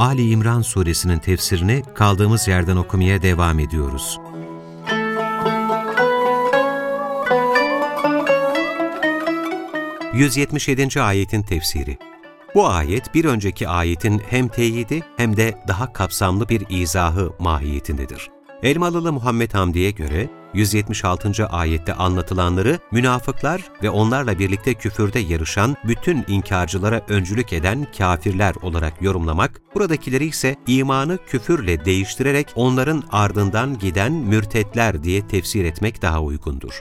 Ali İmran suresinin tefsirini kaldığımız yerden okumaya devam ediyoruz. ...177. ayetin tefsiri. Bu ayet bir önceki ayetin hem teyidi hem de daha kapsamlı bir izahı mahiyetindedir. Elmalılı Muhammed Hamdi'ye göre 176. ayette anlatılanları münafıklar ve onlarla birlikte küfürde yarışan bütün inkarcılara öncülük eden kafirler olarak yorumlamak, buradakileri ise imanı küfürle değiştirerek onların ardından giden mürtetler diye tefsir etmek daha uygundur.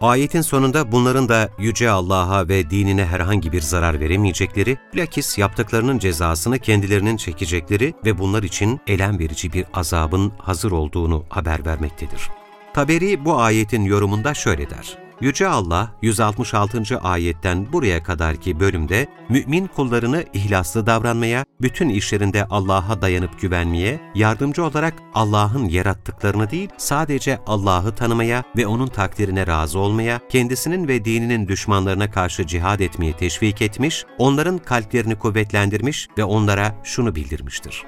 Ayetin sonunda bunların da Yüce Allah'a ve dinine herhangi bir zarar veremeyecekleri, bilakis yaptıklarının cezasını kendilerinin çekecekleri ve bunlar için elem verici bir azabın hazır olduğunu haber vermektedir. Taberi bu ayetin yorumunda şöyle der. Yüce Allah 166. ayetten buraya kadarki bölümde mümin kullarını ihlaslı davranmaya, bütün işlerinde Allah'a dayanıp güvenmeye, yardımcı olarak Allah'ın yarattıklarını değil sadece Allah'ı tanımaya ve O'nun takdirine razı olmaya, kendisinin ve dininin düşmanlarına karşı cihad etmeye teşvik etmiş, onların kalplerini kuvvetlendirmiş ve onlara şunu bildirmiştir.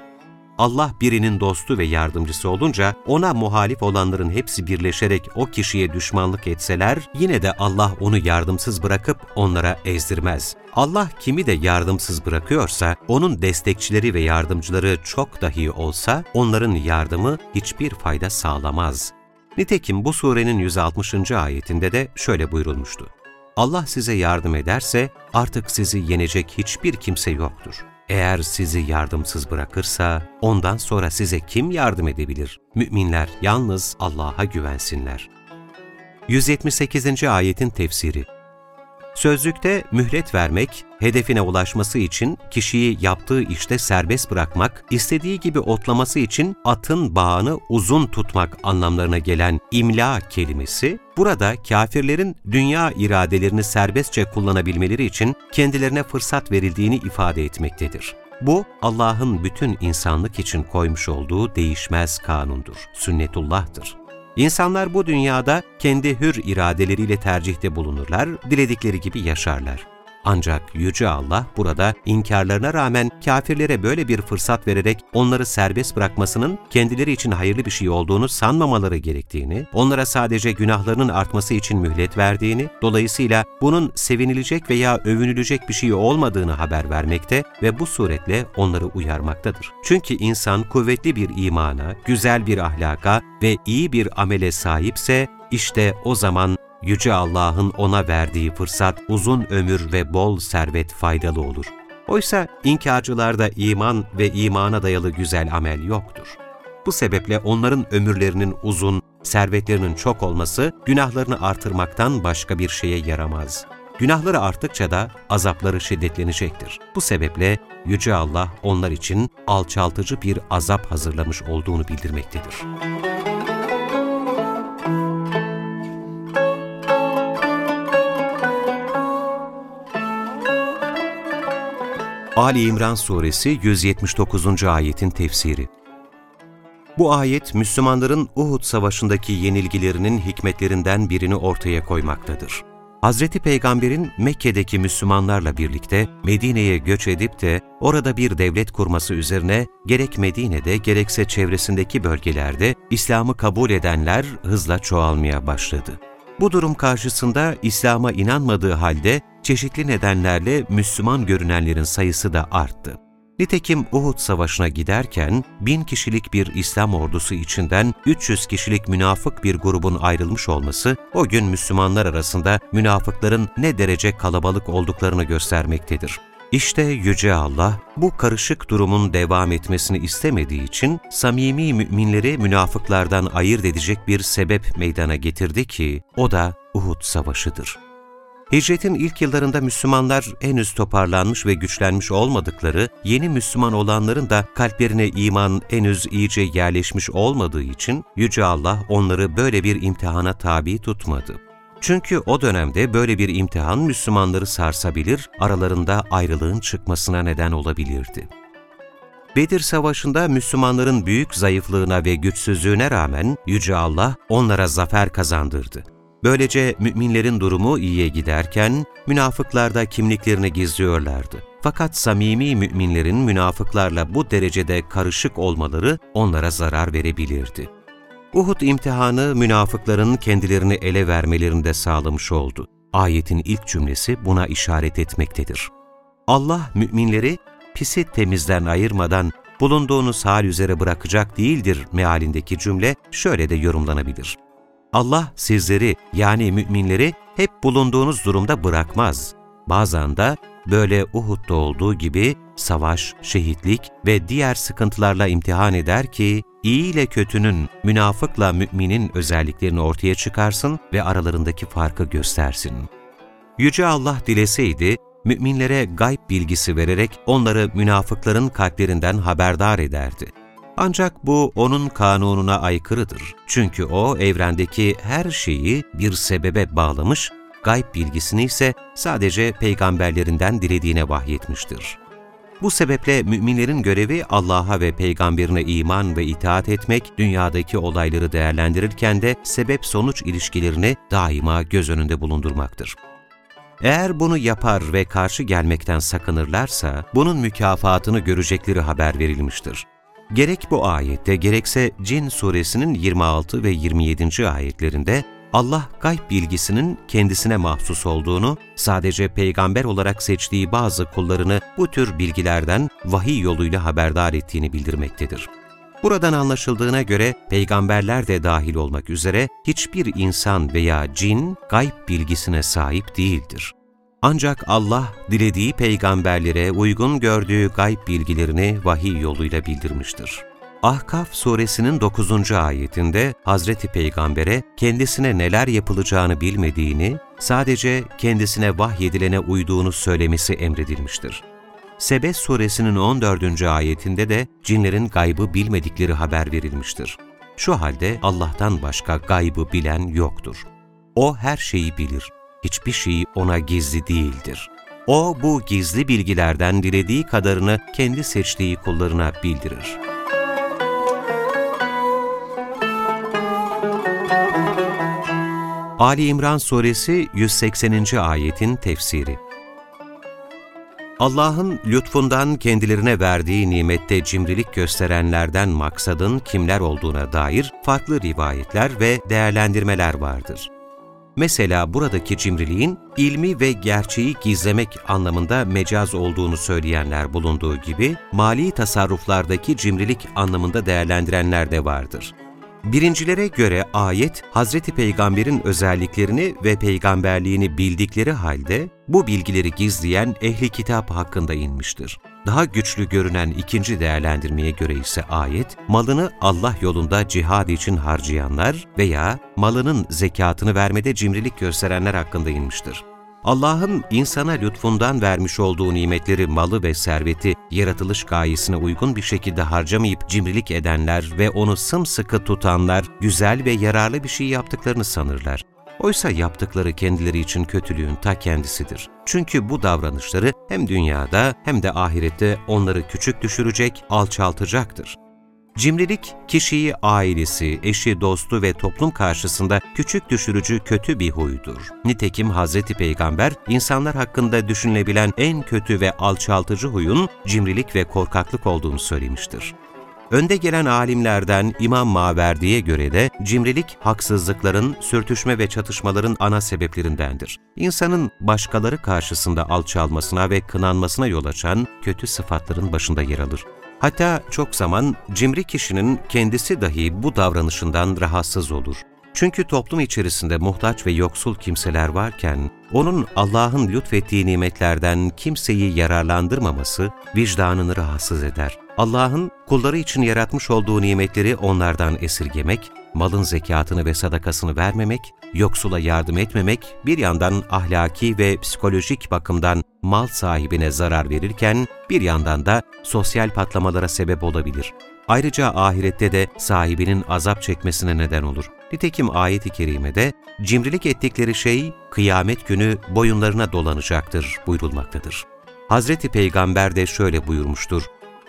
Allah birinin dostu ve yardımcısı olunca ona muhalif olanların hepsi birleşerek o kişiye düşmanlık etseler yine de Allah onu yardımsız bırakıp onlara ezdirmez. Allah kimi de yardımsız bırakıyorsa onun destekçileri ve yardımcıları çok dahi olsa onların yardımı hiçbir fayda sağlamaz. Nitekim bu surenin 160. ayetinde de şöyle buyurulmuştu. Allah size yardım ederse artık sizi yenecek hiçbir kimse yoktur. Eğer sizi yardımsız bırakırsa, ondan sonra size kim yardım edebilir? Müminler yalnız Allah'a güvensinler. 178. Ayetin Tefsiri Sözlükte mühlet vermek, hedefine ulaşması için kişiyi yaptığı işte serbest bırakmak, istediği gibi otlaması için atın bağını uzun tutmak anlamlarına gelen imla kelimesi, burada kafirlerin dünya iradelerini serbestçe kullanabilmeleri için kendilerine fırsat verildiğini ifade etmektedir. Bu, Allah'ın bütün insanlık için koymuş olduğu değişmez kanundur, sünnetullah'tır. İnsanlar bu dünyada kendi hür iradeleriyle tercihte bulunurlar, diledikleri gibi yaşarlar. Ancak Yüce Allah burada inkarlarına rağmen kafirlere böyle bir fırsat vererek onları serbest bırakmasının kendileri için hayırlı bir şey olduğunu sanmamaları gerektiğini, onlara sadece günahlarının artması için mühlet verdiğini, dolayısıyla bunun sevinilecek veya övünülecek bir şey olmadığını haber vermekte ve bu suretle onları uyarmaktadır. Çünkü insan kuvvetli bir imana, güzel bir ahlaka ve iyi bir amele sahipse, işte o zaman Yüce Allah'ın ona verdiği fırsat, uzun ömür ve bol servet faydalı olur. Oysa inkarcılarda iman ve imana dayalı güzel amel yoktur. Bu sebeple onların ömürlerinin uzun, servetlerinin çok olması günahlarını artırmaktan başka bir şeye yaramaz. Günahları arttıkça da azapları şiddetlenecektir. Bu sebeple Yüce Allah onlar için alçaltıcı bir azap hazırlamış olduğunu bildirmektedir. Ali İmran Suresi 179. ayetin tefsiri Bu ayet, Müslümanların Uhud Savaşı'ndaki yenilgilerinin hikmetlerinden birini ortaya koymaktadır. Hazreti Peygamber'in Mekke'deki Müslümanlarla birlikte Medine'ye göç edip de orada bir devlet kurması üzerine gerek Medine'de gerekse çevresindeki bölgelerde İslam'ı kabul edenler hızla çoğalmaya başladı. Bu durum karşısında İslam'a inanmadığı halde çeşitli nedenlerle Müslüman görünenlerin sayısı da arttı. Nitekim Uhud Savaşı'na giderken bin kişilik bir İslam ordusu içinden 300 kişilik münafık bir grubun ayrılmış olması o gün Müslümanlar arasında münafıkların ne derece kalabalık olduklarını göstermektedir. İşte Yüce Allah bu karışık durumun devam etmesini istemediği için samimi müminleri münafıklardan ayırt edecek bir sebep meydana getirdi ki o da Uhud Savaşı'dır. Hicretin ilk yıllarında Müslümanlar henüz toparlanmış ve güçlenmiş olmadıkları, yeni Müslüman olanların da kalplerine iman henüz iyice yerleşmiş olmadığı için Yüce Allah onları böyle bir imtihana tabi tutmadı. Çünkü o dönemde böyle bir imtihan Müslümanları sarsabilir, aralarında ayrılığın çıkmasına neden olabilirdi. Bedir Savaşı'nda Müslümanların büyük zayıflığına ve güçsüzlüğüne rağmen Yüce Allah onlara zafer kazandırdı. Böylece müminlerin durumu iyiye giderken münafıklar da kimliklerini gizliyorlardı. Fakat samimi müminlerin münafıklarla bu derecede karışık olmaları onlara zarar verebilirdi. Uhud imtihanı münafıkların kendilerini ele vermelerinde sağlamış oldu. Ayetin ilk cümlesi buna işaret etmektedir. Allah müminleri pisi temizden ayırmadan bulunduğunuz hal üzere bırakacak değildir mealindeki cümle şöyle de yorumlanabilir. Allah sizleri yani müminleri hep bulunduğunuz durumda bırakmaz. Bazen de böyle Uhud'da olduğu gibi savaş, şehitlik ve diğer sıkıntılarla imtihan eder ki, iyi ile kötünün, münafıkla müminin özelliklerini ortaya çıkarsın ve aralarındaki farkı göstersin. Yüce Allah dileseydi, müminlere gayb bilgisi vererek onları münafıkların kalplerinden haberdar ederdi. Ancak bu onun kanununa aykırıdır. Çünkü o evrendeki her şeyi bir sebebe bağlamış, gayb bilgisini ise sadece peygamberlerinden dilediğine vahyetmiştir. Bu sebeple müminlerin görevi Allah'a ve peygamberine iman ve itaat etmek, dünyadaki olayları değerlendirirken de sebep-sonuç ilişkilerini daima göz önünde bulundurmaktır. Eğer bunu yapar ve karşı gelmekten sakınırlarsa, bunun mükafatını görecekleri haber verilmiştir. Gerek bu ayette gerekse Cin suresinin 26 ve 27. ayetlerinde Allah gayb bilgisinin kendisine mahsus olduğunu, sadece peygamber olarak seçtiği bazı kullarını bu tür bilgilerden vahiy yoluyla haberdar ettiğini bildirmektedir. Buradan anlaşıldığına göre peygamberler de dahil olmak üzere hiçbir insan veya cin gayb bilgisine sahip değildir. Ancak Allah dilediği peygamberlere uygun gördüğü gayb bilgilerini vahiy yoluyla bildirmiştir. Ahkaf suresinin 9. ayetinde Hazreti Peygamber'e kendisine neler yapılacağını bilmediğini, sadece kendisine vahyedilene uyduğunu söylemesi emredilmiştir. Sebe suresinin 14. ayetinde de cinlerin gaybı bilmedikleri haber verilmiştir. Şu halde Allah'tan başka gaybı bilen yoktur. O her şeyi bilir hiçbir şey ona gizli değildir. O bu gizli bilgilerden dilediği kadarını kendi seçtiği kullarına bildirir. Ali İmran Suresi 180. ayetin tefsiri Allah'ın lütfundan kendilerine verdiği nimette cimrilik gösterenlerden maksadın kimler olduğuna dair farklı rivayetler ve değerlendirmeler vardır. Mesela buradaki cimriliğin ilmi ve gerçeği gizlemek anlamında mecaz olduğunu söyleyenler bulunduğu gibi, mali tasarruflardaki cimrilik anlamında değerlendirenler de vardır. Birincilere göre ayet, Hazreti Peygamber'in özelliklerini ve peygamberliğini bildikleri halde bu bilgileri gizleyen ehli kitap hakkında inmiştir. Daha güçlü görünen ikinci değerlendirmeye göre ise ayet, malını Allah yolunda cihad için harcayanlar veya malının zekatını vermede cimrilik gösterenler hakkında inmiştir. Allah'ın insana lütfundan vermiş olduğu nimetleri, malı ve serveti yaratılış gayesine uygun bir şekilde harcamayıp cimrilik edenler ve onu sımsıkı tutanlar güzel ve yararlı bir şey yaptıklarını sanırlar. Oysa yaptıkları kendileri için kötülüğün ta kendisidir. Çünkü bu davranışları hem dünyada hem de ahirette onları küçük düşürecek, alçaltacaktır. Cimrilik, kişiyi ailesi, eşi, dostu ve toplum karşısında küçük düşürücü kötü bir huydur. Nitekim Hz. Peygamber, insanlar hakkında düşünülebilen en kötü ve alçaltıcı huyun cimrilik ve korkaklık olduğunu söylemiştir. Önde gelen alimlerden İmam Maverdi'ye göre de cimrilik, haksızlıkların, sürtüşme ve çatışmaların ana sebeplerindendir. İnsanın başkaları karşısında alçalmasına ve kınanmasına yol açan kötü sıfatların başında yer alır. Hatta çok zaman cimri kişinin kendisi dahi bu davranışından rahatsız olur. Çünkü toplum içerisinde muhtaç ve yoksul kimseler varken, onun Allah'ın lütfettiği nimetlerden kimseyi yararlandırmaması vicdanını rahatsız eder. Allah'ın kulları için yaratmış olduğu nimetleri onlardan esirgemek, malın zekatını ve sadakasını vermemek, yoksula yardım etmemek, bir yandan ahlaki ve psikolojik bakımdan mal sahibine zarar verirken, bir yandan da sosyal patlamalara sebep olabilir. Ayrıca ahirette de sahibinin azap çekmesine neden olur. Nitekim ayet-i kerimede cimrilik ettikleri şey kıyamet günü boyunlarına dolanacaktır buyurulmaktadır. Hazreti Peygamber de şöyle buyurmuştur.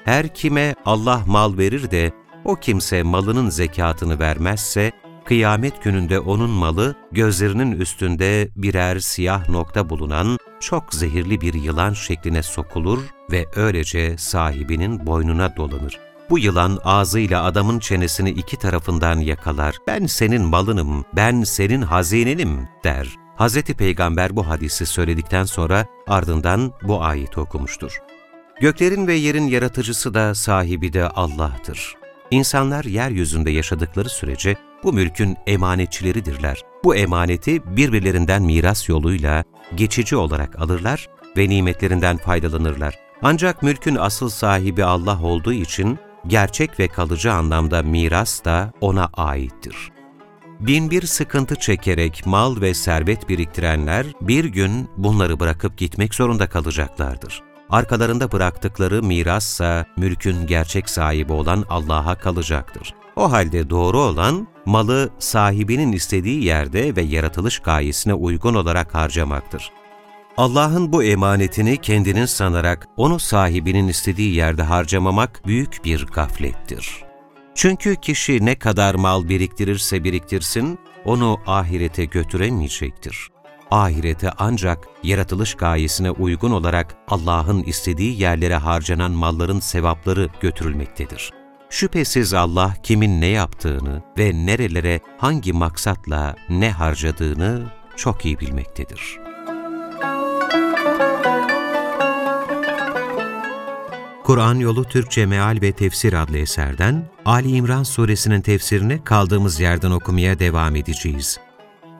Her kime Allah mal verir de o kimse malının zekatını vermezse, kıyamet gününde onun malı gözlerinin üstünde birer siyah nokta bulunan çok zehirli bir yılan şekline sokulur ve öylece sahibinin boynuna dolanır. Bu yılan ağzıyla adamın çenesini iki tarafından yakalar. Ben senin malınım, ben senin hazinenim der. Hz. Peygamber bu hadisi söyledikten sonra ardından bu ayeti okumuştur. Göklerin ve yerin yaratıcısı da sahibi de Allah'tır. İnsanlar yeryüzünde yaşadıkları sürece bu mülkün emanetçileridirler. Bu emaneti birbirlerinden miras yoluyla geçici olarak alırlar ve nimetlerinden faydalanırlar. Ancak mülkün asıl sahibi Allah olduğu için gerçek ve kalıcı anlamda miras da O'na aittir. Binbir sıkıntı çekerek mal ve servet biriktirenler bir gün bunları bırakıp gitmek zorunda kalacaklardır. Arkalarında bıraktıkları mirassa mülkün gerçek sahibi olan Allah'a kalacaktır. O halde doğru olan malı sahibinin istediği yerde ve yaratılış gayesine uygun olarak harcamaktır. Allah'ın bu emanetini kendinin sanarak onu sahibinin istediği yerde harcamamak büyük bir gaflettir. Çünkü kişi ne kadar mal biriktirirse biriktirsin, onu ahirete götüremeyecektir. Ahirete ancak yaratılış gayesine uygun olarak Allah'ın istediği yerlere harcanan malların sevapları götürülmektedir. Şüphesiz Allah kimin ne yaptığını ve nerelere hangi maksatla ne harcadığını çok iyi bilmektedir. Kur'an Yolu Türkçe Meal ve Tefsir adlı eserden Ali İmran suresinin tefsirini kaldığımız yerden okumaya devam edeceğiz.